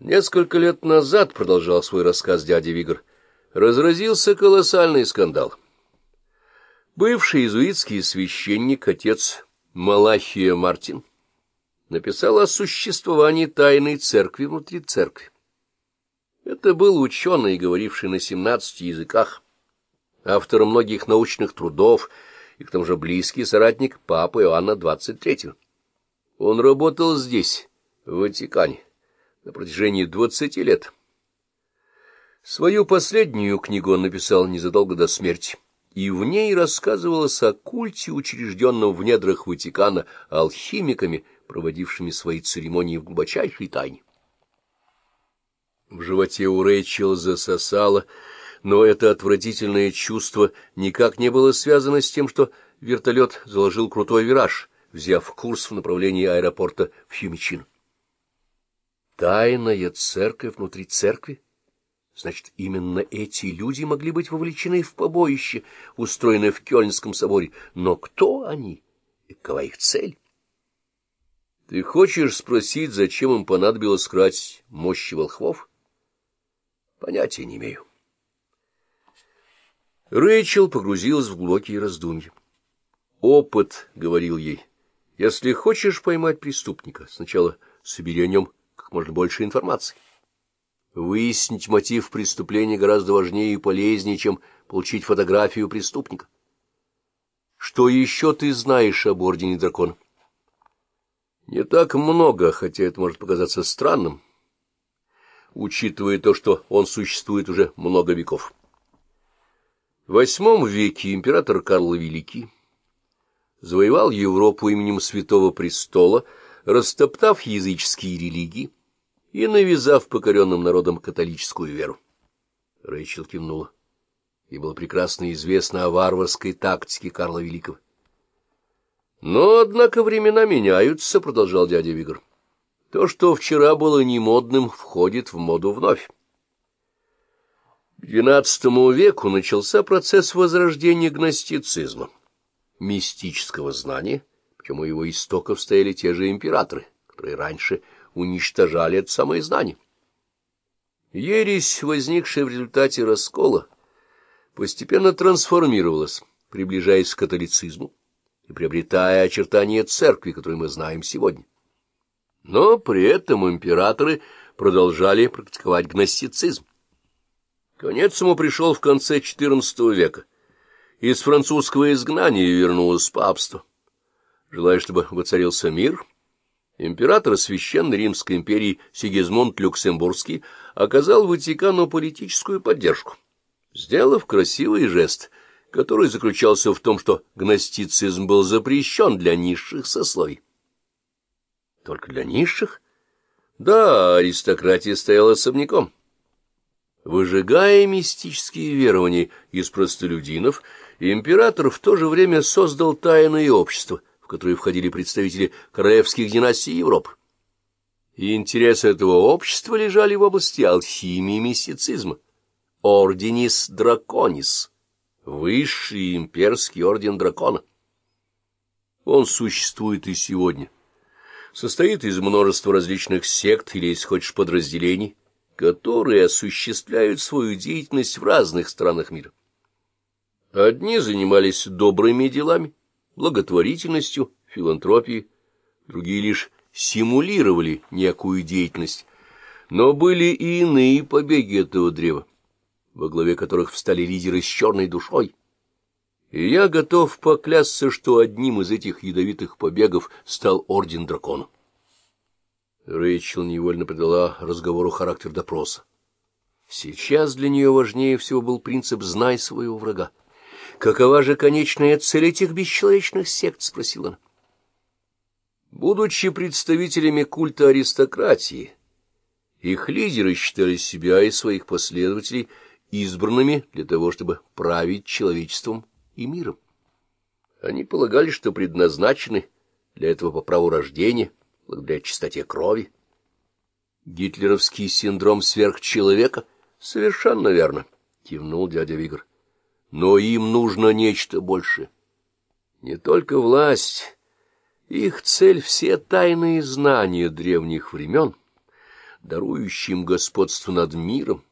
Несколько лет назад, — продолжал свой рассказ дядя Вигр, — разразился колоссальный скандал. Бывший иезуитский священник, отец Малахия Мартин, написал о существовании тайной церкви внутри церкви. Это был ученый, говоривший на семнадцати языках, автор многих научных трудов и к тому же близкий соратник папы Иоанна XXIII. Он работал здесь, в Ватикане на протяжении двадцати лет. Свою последнюю книгу он написал незадолго до смерти, и в ней рассказывалось о культе, учрежденном в недрах Ватикана алхимиками, проводившими свои церемонии в глубочайшей тайне. В животе у Рэйчел засосало, но это отвратительное чувство никак не было связано с тем, что вертолет заложил крутой вираж, взяв курс в направлении аэропорта в Фьюмичин. Тайная церковь внутри церкви? Значит, именно эти люди могли быть вовлечены в побоище, устроенное в Кёльнском соборе. Но кто они и какова их цель? Ты хочешь спросить, зачем им понадобилось скрыть мощи волхвов? Понятия не имею. Рэйчел погрузилась в глубокие раздумья. Опыт, — говорил ей, — если хочешь поймать преступника, сначала собери о нем можно больше информации. Выяснить мотив преступления гораздо важнее и полезнее, чем получить фотографию преступника. Что еще ты знаешь об Ордене Дракона? Не так много, хотя это может показаться странным, учитывая то, что он существует уже много веков. В восьмом веке император Карл Великий завоевал Европу именем Святого Престола, растоптав языческие религии, и навязав покоренным народам католическую веру. Рэйчел кивнула. Ей было прекрасно известно о варварской тактике Карла Великого. Но, однако, времена меняются, — продолжал дядя Вигр. То, что вчера было немодным, входит в моду вновь. К XII веку начался процесс возрождения гностицизма, мистического знания, причем у его истоков стояли те же императоры, которые раньше уничтожали это самое знание. Ересь, возникшая в результате раскола, постепенно трансформировалась, приближаясь к католицизму и приобретая очертания церкви, которую мы знаем сегодня. Но при этом императоры продолжали практиковать гностицизм. Конец ему пришел в конце XIV века. Из французского изгнания вернулось папство. Желая, чтобы воцарился мир — Император Священной Римской империи Сигизмунд Люксембургский оказал Ватикану политическую поддержку, сделав красивый жест, который заключался в том, что гностицизм был запрещен для низших сословий. Только для низших? Да, аристократия стояла особняком. Выжигая мистические верования из простолюдинов, император в то же время создал тайное общество — в которые входили представители королевских династий Европы. И интересы этого общества лежали в области алхимии и мистицизма. Орденис Драконис, высший имперский орден дракона. Он существует и сегодня. Состоит из множества различных сект или, если хочешь, подразделений, которые осуществляют свою деятельность в разных странах мира. Одни занимались добрыми делами, благотворительностью, филантропией, другие лишь симулировали некую деятельность, но были и иные побеги этого древа, во главе которых встали лидеры с черной душой. И я готов поклясться, что одним из этих ядовитых побегов стал Орден Дракона. Рэйчел невольно придала разговору характер допроса. Сейчас для нее важнее всего был принцип «знай своего врага». Какова же конечная цель этих бесчеловечных сект? — спросила она. Будучи представителями культа аристократии, их лидеры считали себя и своих последователей избранными для того, чтобы править человечеством и миром. Они полагали, что предназначены для этого по праву рождения, благодаря чистоте крови. Гитлеровский синдром сверхчеловека? Совершенно верно, кивнул дядя Вигр. Но им нужно нечто большее. Не только власть, их цель — все тайные знания древних времен, дарующим господство над миром,